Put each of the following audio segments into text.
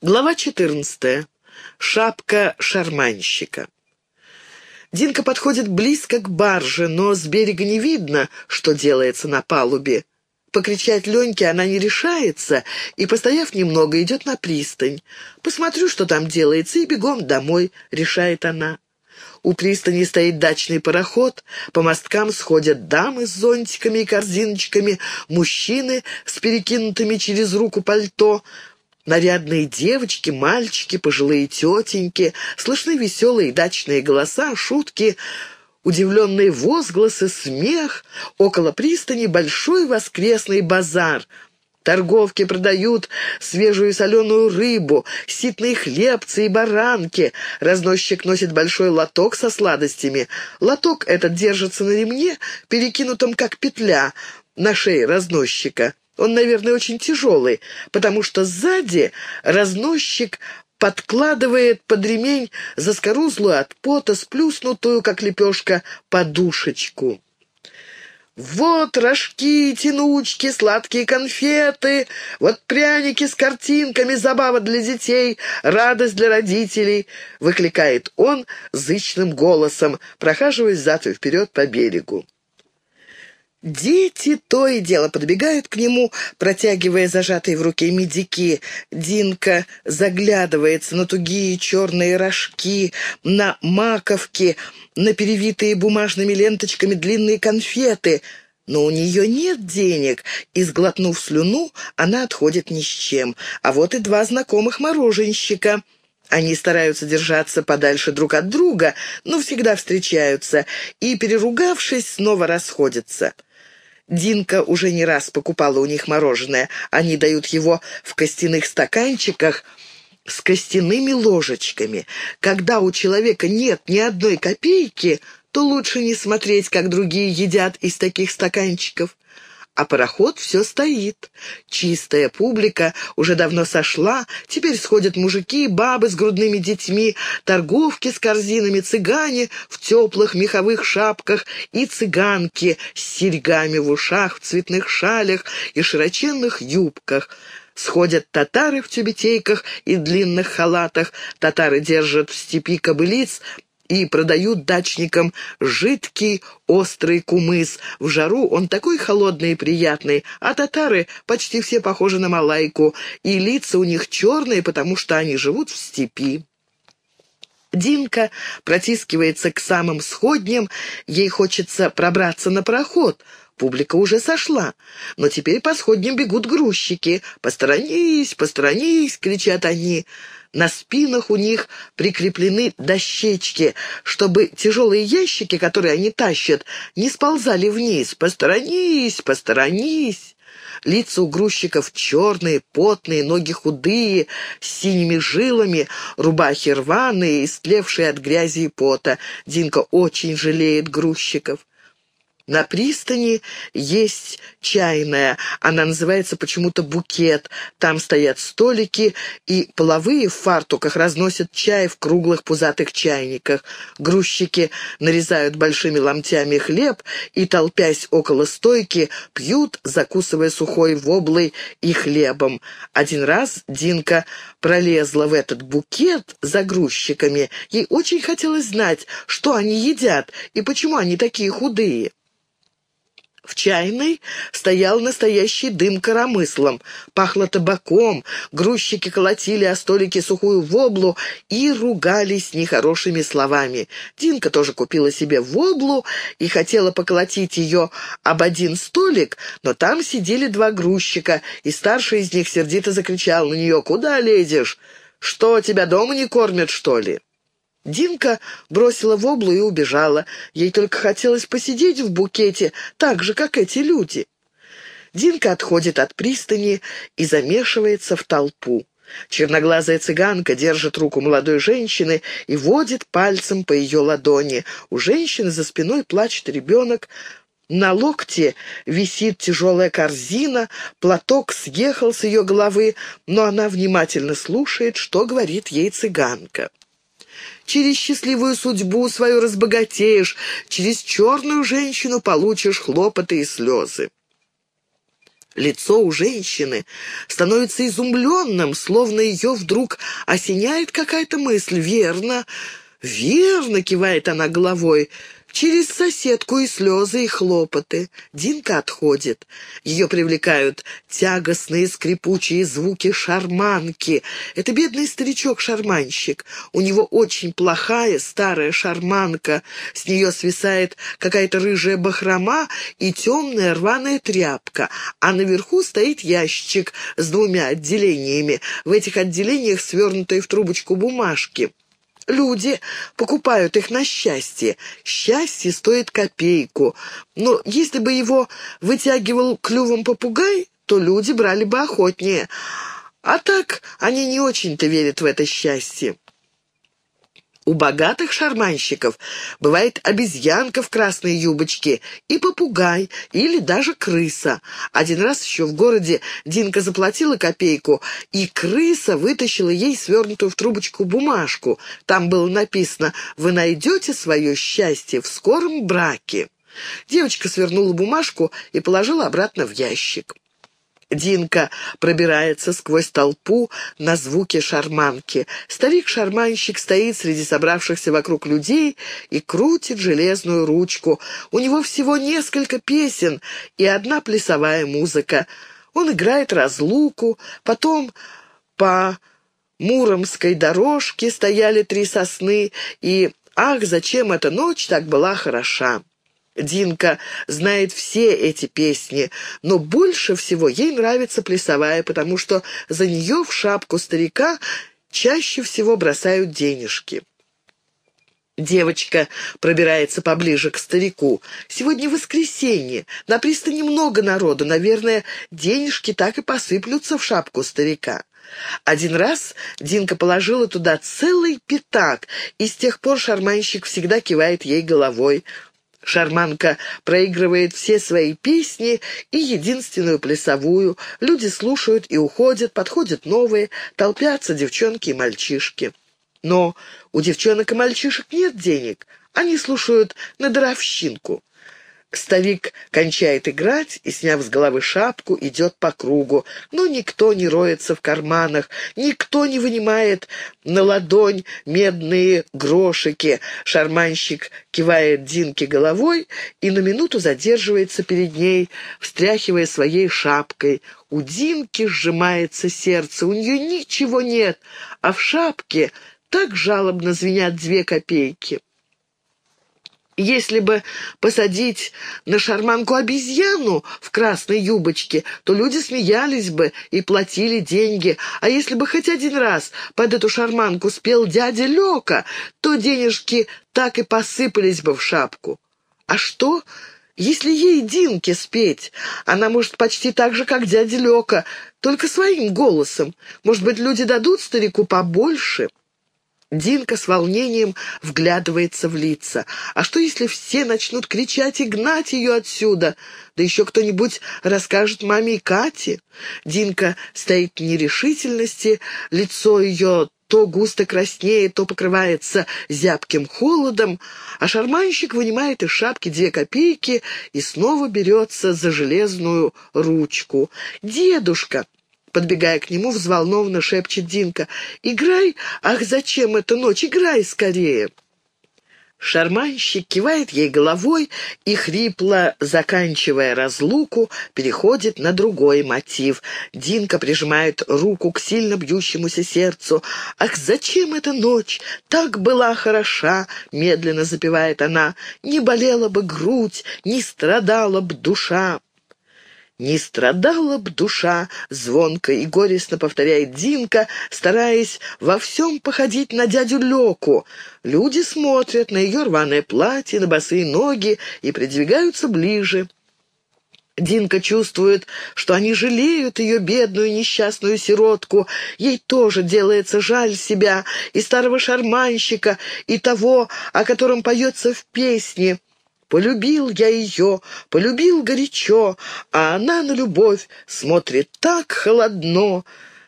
Глава 14. Шапка шарманщика. Динка подходит близко к барже, но с берега не видно, что делается на палубе. Покричать Леньке она не решается и, постояв немного, идет на пристань. «Посмотрю, что там делается, и бегом домой», — решает она. У пристани стоит дачный пароход, по мосткам сходят дамы с зонтиками и корзиночками, мужчины с перекинутыми через руку пальто — Нарядные девочки, мальчики, пожилые тетеньки, слышны веселые дачные голоса, шутки, удивленные возгласы, смех. Около пристани большой воскресный базар. Торговки продают свежую соленую рыбу, ситные хлебцы и баранки. Разносчик носит большой лоток со сладостями. Лоток этот держится на ремне, перекинутом как петля на шее разносчика. Он, наверное, очень тяжелый, потому что сзади разносчик подкладывает под ремень заскорузлую от пота, сплюснутую, как лепешка, подушечку. «Вот рожки, тянучки, сладкие конфеты, вот пряники с картинками, забава для детей, радость для родителей», — выкликает он зычным голосом, прохаживаясь зад и вперед по берегу. Дети то и дело подбегают к нему, протягивая зажатые в руке медики. Динка заглядывается на тугие черные рожки, на маковки, на перевитые бумажными ленточками длинные конфеты. Но у нее нет денег, и, сглотнув слюну, она отходит ни с чем. А вот и два знакомых мороженщика — они стараются держаться подальше друг от друга, но всегда встречаются и, переругавшись, снова расходятся. Динка уже не раз покупала у них мороженое. Они дают его в костяных стаканчиках с костяными ложечками. Когда у человека нет ни одной копейки, то лучше не смотреть, как другие едят из таких стаканчиков а пароход все стоит. Чистая публика уже давно сошла, теперь сходят мужики, бабы с грудными детьми, торговки с корзинами, цыгане в теплых меховых шапках и цыганки с серьгами в ушах, в цветных шалях и широченных юбках. Сходят татары в тюбетейках и длинных халатах, татары держат в степи кобылиц, и продают дачникам жидкий острый кумыс. В жару он такой холодный и приятный, а татары почти все похожи на малайку, и лица у них черные, потому что они живут в степи. Динка протискивается к самым сходням, ей хочется пробраться на проход. Публика уже сошла, но теперь по сходням бегут грузчики. «Посторонись, посторонись!» — кричат они. На спинах у них прикреплены дощечки, чтобы тяжелые ящики, которые они тащат, не сползали вниз. «Посторонись, посторонись!» Лица у грузчиков черные, потные, ноги худые, с синими жилами, рубахи рваные, истлевшие от грязи и пота. Динка очень жалеет грузчиков. На пристани есть чайная, она называется почему-то «букет». Там стоят столики, и половые в фартуках разносят чай в круглых пузатых чайниках. Грузчики нарезают большими ломтями хлеб и, толпясь около стойки, пьют, закусывая сухой воблой и хлебом. Один раз Динка пролезла в этот букет за грузчиками. Ей очень хотелось знать, что они едят и почему они такие худые. В чайной стоял настоящий дым коромыслом. Пахло табаком, грузчики колотили о столике сухую воблу и ругались нехорошими словами. Динка тоже купила себе воблу и хотела поколотить ее об один столик, но там сидели два грузчика, и старший из них сердито закричал на нее «Куда лезешь? Что, тебя дома не кормят, что ли?» Динка бросила воблу и убежала. Ей только хотелось посидеть в букете, так же, как эти люди. Динка отходит от пристани и замешивается в толпу. Черноглазая цыганка держит руку молодой женщины и водит пальцем по ее ладони. У женщины за спиной плачет ребенок. На локте висит тяжелая корзина, платок съехал с ее головы, но она внимательно слушает, что говорит ей цыганка. Через счастливую судьбу свою разбогатеешь, через черную женщину получишь хлопоты и слезы. Лицо у женщины становится изумленным, словно ее вдруг осеняет какая-то мысль. «Верно, верно!» — кивает она головой. Через соседку и слезы, и хлопоты. Динка отходит. Ее привлекают тягостные скрипучие звуки шарманки. Это бедный старичок-шарманщик. У него очень плохая старая шарманка. С нее свисает какая-то рыжая бахрома и темная рваная тряпка. А наверху стоит ящик с двумя отделениями. В этих отделениях свернутые в трубочку бумажки. Люди покупают их на счастье. Счастье стоит копейку. Но если бы его вытягивал клювом попугай, то люди брали бы охотнее. А так они не очень-то верят в это счастье. У богатых шарманщиков бывает обезьянка в красной юбочке и попугай, или даже крыса. Один раз еще в городе Динка заплатила копейку, и крыса вытащила ей свернутую в трубочку бумажку. Там было написано «Вы найдете свое счастье в скором браке». Девочка свернула бумажку и положила обратно в ящик. Динка пробирается сквозь толпу на звуки шарманки. Старик-шарманщик стоит среди собравшихся вокруг людей и крутит железную ручку. У него всего несколько песен и одна плясовая музыка. Он играет разлуку, потом по Муромской дорожке стояли три сосны, и «Ах, зачем эта ночь так была хороша!» Динка знает все эти песни, но больше всего ей нравится плясовая, потому что за нее в шапку старика чаще всего бросают денежки. Девочка пробирается поближе к старику. Сегодня воскресенье. На пристани много народу. Наверное, денежки так и посыплются в шапку старика. Один раз Динка положила туда целый пятак, и с тех пор шарманщик всегда кивает ей головой. Шарманка проигрывает все свои песни и единственную плясовую. Люди слушают и уходят, подходят новые, толпятся девчонки и мальчишки. Но у девчонок и мальчишек нет денег, они слушают на даровщинку. Старик кончает играть и, сняв с головы шапку, идет по кругу. Но никто не роется в карманах, никто не вынимает на ладонь медные грошики. Шарманщик кивает Динке головой и на минуту задерживается перед ней, встряхивая своей шапкой. У Динки сжимается сердце, у нее ничего нет, а в шапке так жалобно звенят две копейки. Если бы посадить на шарманку обезьяну в красной юбочке, то люди смеялись бы и платили деньги. А если бы хоть один раз под эту шарманку спел дядя Лёка, то денежки так и посыпались бы в шапку. А что, если ей Динке спеть? Она может почти так же, как дядя Лёка, только своим голосом. Может быть, люди дадут старику побольше?» Динка с волнением вглядывается в лица. А что, если все начнут кричать и гнать ее отсюда? Да еще кто-нибудь расскажет маме и Кате. Динка стоит в нерешительности, лицо ее то густо краснеет, то покрывается зябким холодом, а шарманщик вынимает из шапки две копейки и снова берется за железную ручку. «Дедушка!» Подбегая к нему, взволнованно шепчет Динка. «Играй! Ах, зачем эта ночь? Играй скорее!» Шарманщик кивает ей головой и, хрипло заканчивая разлуку, переходит на другой мотив. Динка прижимает руку к сильно бьющемуся сердцу. «Ах, зачем эта ночь? Так была хороша!» — медленно запевает она. «Не болела бы грудь, не страдала б душа!» «Не страдала б душа!» — звонко и горестно повторяет Динка, стараясь во всем походить на дядю Леку. Люди смотрят на ее рваное платье, на босые ноги и придвигаются ближе. Динка чувствует, что они жалеют ее бедную несчастную сиротку. Ей тоже делается жаль себя и старого шарманщика, и того, о котором поется в песне. Полюбил я ее, полюбил горячо, а она на любовь смотрит так холодно.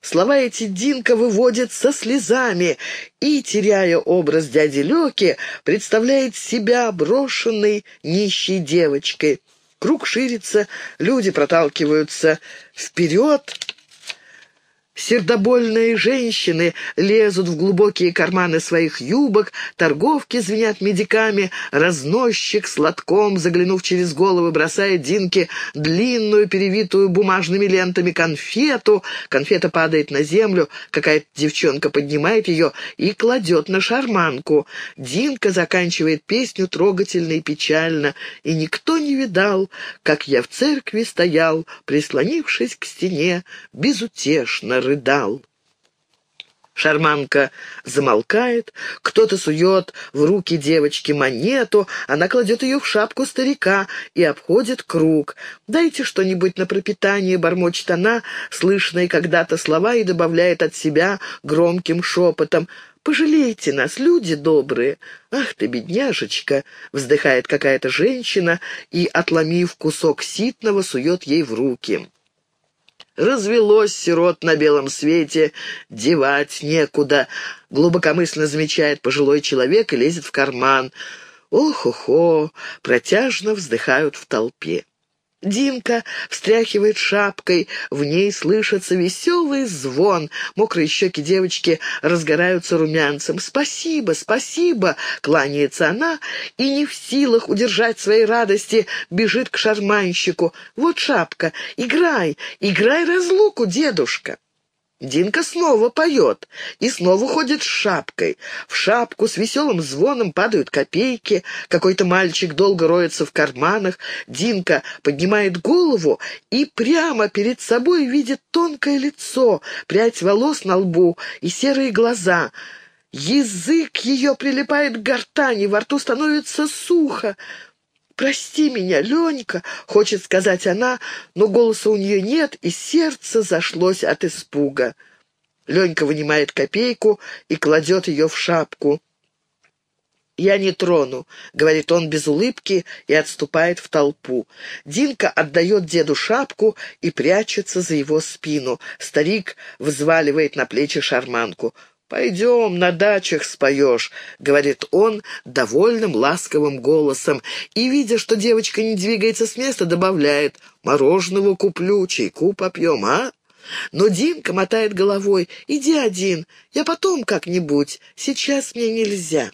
Слова эти Динка выводит со слезами и, теряя образ дяди Лёки, представляет себя брошенной нищей девочкой. Круг ширится, люди проталкиваются вперед, Сердобольные женщины лезут в глубокие карманы своих юбок, торговки звенят медиками, разносчик с лотком, заглянув через головы, бросает Динке длинную, перевитую бумажными лентами конфету. Конфета падает на землю, какая-то девчонка поднимает ее и кладет на шарманку. Динка заканчивает песню трогательно и печально, и никто не видал, как я в церкви стоял, прислонившись к стене, безутешно рыдал. Шарманка замолкает, кто-то сует в руки девочки монету, она кладет ее в шапку старика и обходит круг. «Дайте что-нибудь на пропитание», — бормочет она, слышные когда-то слова, и добавляет от себя громким шепотом. «Пожалейте нас, люди добрые!» «Ах ты, бедняжечка!» — вздыхает какая-то женщина и, отломив кусок ситного, сует ей в руки. Развелось сирот на белом свете, девать некуда. Глубокомысленно замечает пожилой человек и лезет в карман. Ох-охо, протяжно вздыхают в толпе. Динка встряхивает шапкой, в ней слышится веселый звон. Мокрые щеки девочки разгораются румянцем. «Спасибо, спасибо!» — кланяется она, и не в силах удержать своей радости, бежит к шарманщику. «Вот шапка! Играй! Играй разлуку, дедушка!» Динка снова поет и снова ходит с шапкой. В шапку с веселым звоном падают копейки. Какой-то мальчик долго роется в карманах. Динка поднимает голову и прямо перед собой видит тонкое лицо, прядь волос на лбу и серые глаза. Язык ее прилипает к гортани, во рту становится сухо. «Прости меня, Ленька!» — хочет сказать она, но голоса у нее нет, и сердце зашлось от испуга. Ленька вынимает копейку и кладет ее в шапку. «Я не трону», — говорит он без улыбки и отступает в толпу. Динка отдает деду шапку и прячется за его спину. Старик взваливает на плечи шарманку. «Пойдем, на дачах споешь», — говорит он довольным ласковым голосом, и, видя, что девочка не двигается с места, добавляет «Мороженого куплю, чайку попьем, а?» Но Динка мотает головой «Иди один, я потом как-нибудь, сейчас мне нельзя».